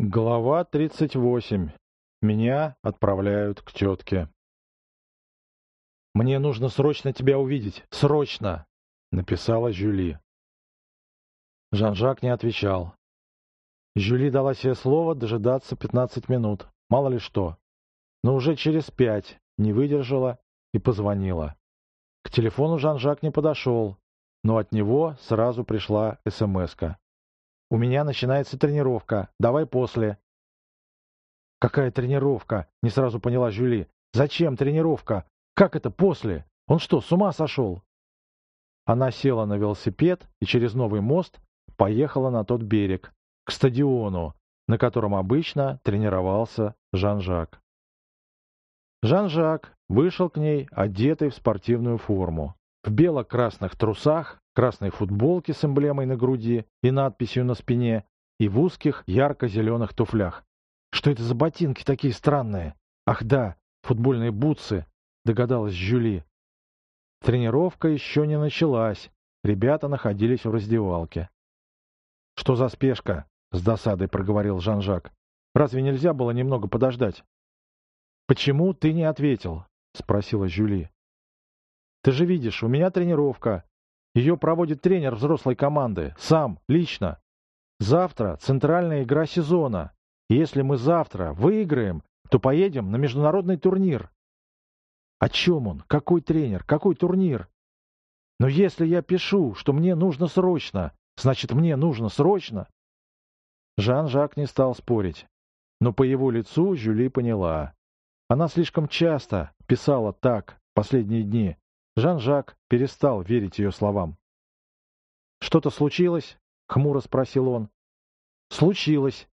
Глава 38. Меня отправляют к тетке. «Мне нужно срочно тебя увидеть. Срочно!» — написала Жюли. Жан-Жак не отвечал. Жюли дала себе слово дожидаться 15 минут, мало ли что. Но уже через пять не выдержала и позвонила. К телефону Жан-Жак не подошел, но от него сразу пришла СМС-ка. У меня начинается тренировка. Давай после. Какая тренировка? Не сразу поняла Жюли. Зачем тренировка? Как это после? Он что, с ума сошел? Она села на велосипед и через новый мост поехала на тот берег, к стадиону, на котором обычно тренировался Жан-Жак. Жан-Жак вышел к ней, одетый в спортивную форму, в бело-красных трусах красной футболке с эмблемой на груди и надписью на спине, и в узких ярко-зеленых туфлях. Что это за ботинки такие странные? Ах да, футбольные бутсы, догадалась Жюли. Тренировка еще не началась. Ребята находились в раздевалке. «Что за спешка?» — с досадой проговорил Жан-Жак. «Разве нельзя было немного подождать?» «Почему ты не ответил?» — спросила Жюли. «Ты же видишь, у меня тренировка, ее проводит тренер взрослой команды, сам, лично. Завтра центральная игра сезона. если мы завтра выиграем, то поедем на международный турнир. О чем он? Какой тренер? Какой турнир? Но если я пишу, что мне нужно срочно, значит, мне нужно срочно. Жан-Жак не стал спорить. Но по его лицу Жюли поняла. Она слишком часто писала так последние дни, Жан-Жак перестал верить ее словам. «Что-то случилось?» — хмуро спросил он. «Случилось».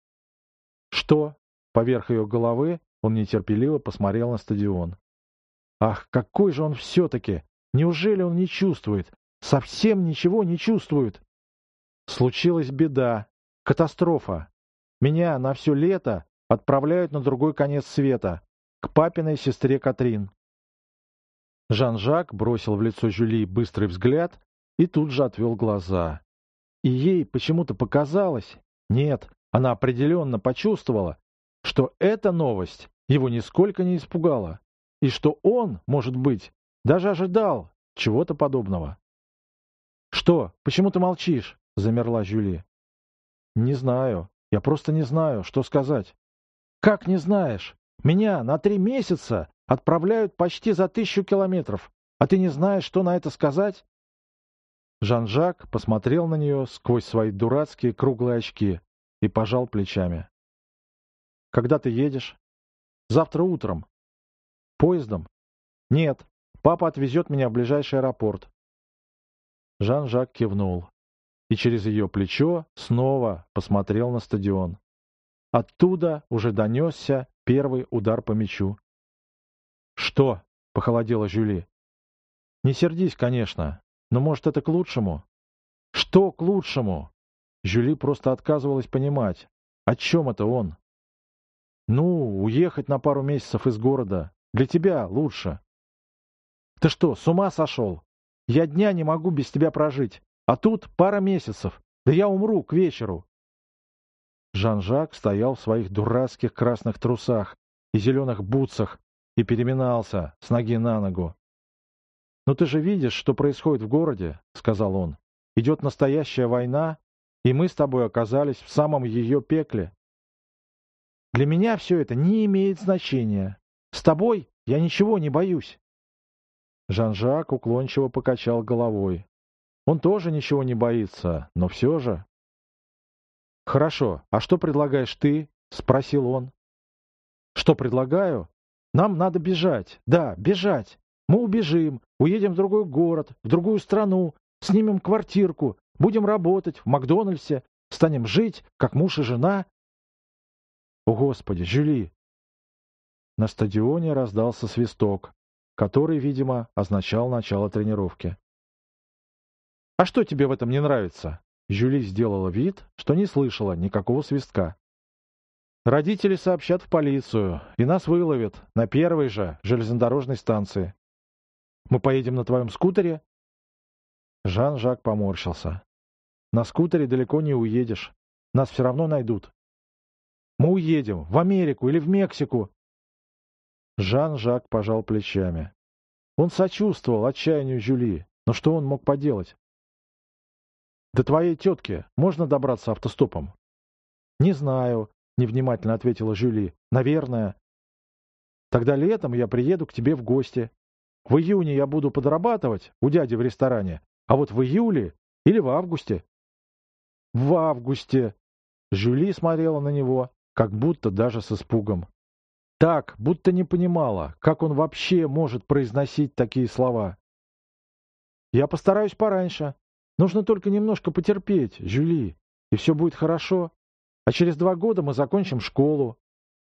«Что?» — поверх ее головы он нетерпеливо посмотрел на стадион. «Ах, какой же он все-таки! Неужели он не чувствует? Совсем ничего не чувствует?» «Случилась беда, катастрофа. Меня на все лето отправляют на другой конец света, к папиной сестре Катрин. Жан-Жак бросил в лицо Жюли быстрый взгляд и тут же отвел глаза. И ей почему-то показалось, нет, она определенно почувствовала, что эта новость его нисколько не испугала, и что он, может быть, даже ожидал чего-то подобного. «Что? Почему ты молчишь?» — замерла Жюли. «Не знаю. Я просто не знаю, что сказать». «Как не знаешь? Меня на три месяца Отправляют почти за тысячу километров. А ты не знаешь, что на это сказать?» Жан-Жак посмотрел на нее сквозь свои дурацкие круглые очки и пожал плечами. «Когда ты едешь?» «Завтра утром». «Поездом?» «Нет. Папа отвезет меня в ближайший аэропорт». Жан-Жак кивнул и через ее плечо снова посмотрел на стадион. Оттуда уже донесся первый удар по мячу. «Что?» — похолодела Жюли. «Не сердись, конечно, но, может, это к лучшему?» «Что к лучшему?» Жюли просто отказывалась понимать. О чем это он? «Ну, уехать на пару месяцев из города. Для тебя лучше». «Ты что, с ума сошел? Я дня не могу без тебя прожить. А тут пара месяцев. Да я умру к вечеру». Жан-Жак стоял в своих дурацких красных трусах и зеленых бутсах, и переминался с ноги на ногу. «Но ты же видишь, что происходит в городе», — сказал он. «Идет настоящая война, и мы с тобой оказались в самом ее пекле. Для меня все это не имеет значения. С тобой я ничего не боюсь». Жан-Жак уклончиво покачал головой. Он тоже ничего не боится, но все же... «Хорошо, а что предлагаешь ты?» — спросил он. «Что предлагаю? Нам надо бежать. Да, бежать. Мы убежим, уедем в другой город, в другую страну, снимем квартирку, будем работать в Макдональдсе, станем жить, как муж и жена. О, Господи, Жюли! На стадионе раздался свисток, который, видимо, означал начало тренировки. «А что тебе в этом не нравится?» Жюли сделала вид, что не слышала никакого свистка. Родители сообщат в полицию, и нас выловят на первой же железнодорожной станции. Мы поедем на твоем скутере?» Жан-Жак поморщился. «На скутере далеко не уедешь. Нас все равно найдут». Мы уедем в Америку или в Мексику. Жан-Жак пожал плечами. Он сочувствовал отчаянию Жюли, но что он мог поделать? До твоей тетки можно добраться автостопом? Не знаю, невнимательно ответила Жюли. Наверное. Тогда летом я приеду к тебе в гости. В июне я буду подрабатывать у дяди в ресторане, а вот в июле или в августе. В августе. Жюли смотрела на него, как будто даже с испугом. Так, будто не понимала, как он вообще может произносить такие слова. «Я постараюсь пораньше. Нужно только немножко потерпеть, Жюли, и все будет хорошо. А через два года мы закончим школу.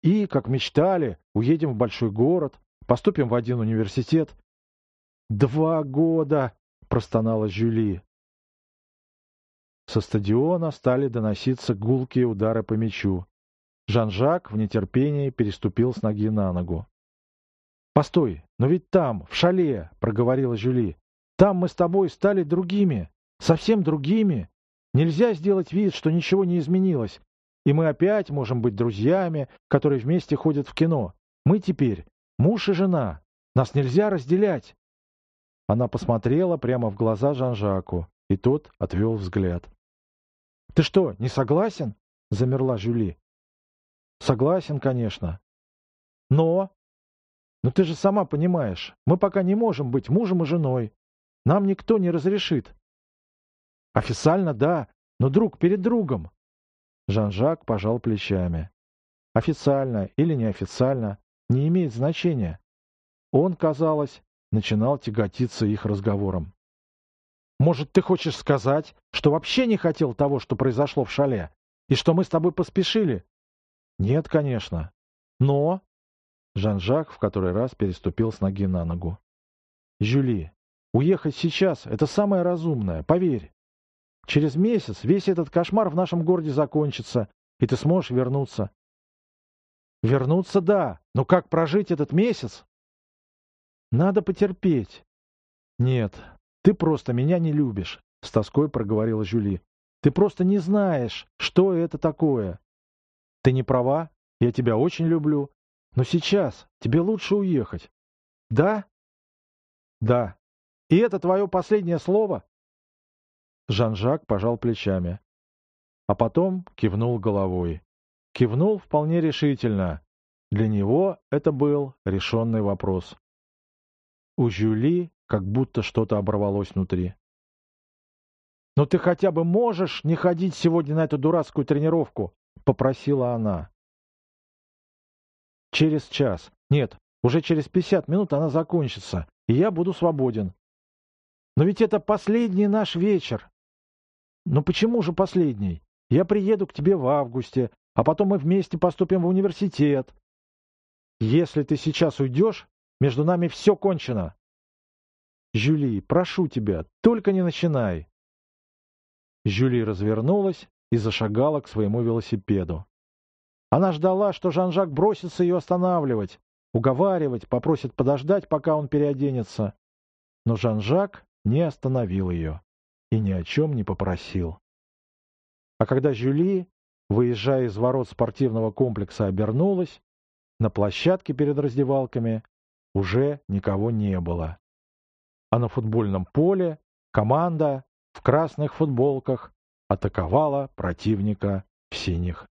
И, как мечтали, уедем в большой город, поступим в один университет. «Два года!» — простонала Жюли. Со стадиона стали доноситься гулкие удары по мячу. Жан-Жак в нетерпении переступил с ноги на ногу. «Постой, но ведь там, в шале, — проговорила Жюли, — там мы с тобой стали другими, совсем другими. Нельзя сделать вид, что ничего не изменилось, и мы опять можем быть друзьями, которые вместе ходят в кино. Мы теперь муж и жена, нас нельзя разделять». Она посмотрела прямо в глаза Жан-Жаку, и тот отвел взгляд. «Ты что, не согласен?» — замерла Жюли. Согласен, конечно. Но... Но ты же сама понимаешь, мы пока не можем быть мужем и женой. Нам никто не разрешит. Официально да, но друг перед другом. Жан-Жак пожал плечами. Официально или неофициально не имеет значения. Он, казалось, начинал тяготиться их разговором. «Может, ты хочешь сказать, что вообще не хотел того, что произошло в шале, и что мы с тобой поспешили, нет, конечно. Но... Жан-Жак в который раз переступил с ноги на ногу. Жюли, уехать сейчас — это самое разумное, поверь. Через месяц весь этот кошмар в нашем городе закончится, и ты сможешь вернуться. Вернуться — да, но как прожить этот месяц? Надо потерпеть. Нет, ты просто меня не любишь, — с тоской проговорила Жюли. Ты просто не знаешь, что это такое. Ты не права, я тебя очень люблю, но сейчас тебе лучше уехать. Да? Да. И это твое последнее слово? Жан-Жак пожал плечами, а потом кивнул головой. Кивнул вполне решительно. Для него это был решенный вопрос. У Жюли как будто что-то оборвалось внутри. «Но ты хотя бы можешь не ходить сегодня на эту дурацкую тренировку?» — попросила она. «Через час. Нет, уже через пятьдесят минут она закончится, и я буду свободен. Но ведь это последний наш вечер. Но почему же последний? Я приеду к тебе в августе, а потом мы вместе поступим в университет. Если ты сейчас уйдешь, между нами все кончено. Жюли, прошу тебя, только не начинай. Жюли развернулась и зашагала к своему велосипеду. Она ждала, что Жан-Жак бросится ее останавливать, уговаривать, попросит подождать, пока он переоденется. Но Жан-Жак не остановил ее и ни о чем не попросил. А когда Жюли, выезжая из ворот спортивного комплекса, обернулась, на площадке перед раздевалками уже никого не было. А на футбольном поле команда в красных футболках атаковала противника в синих.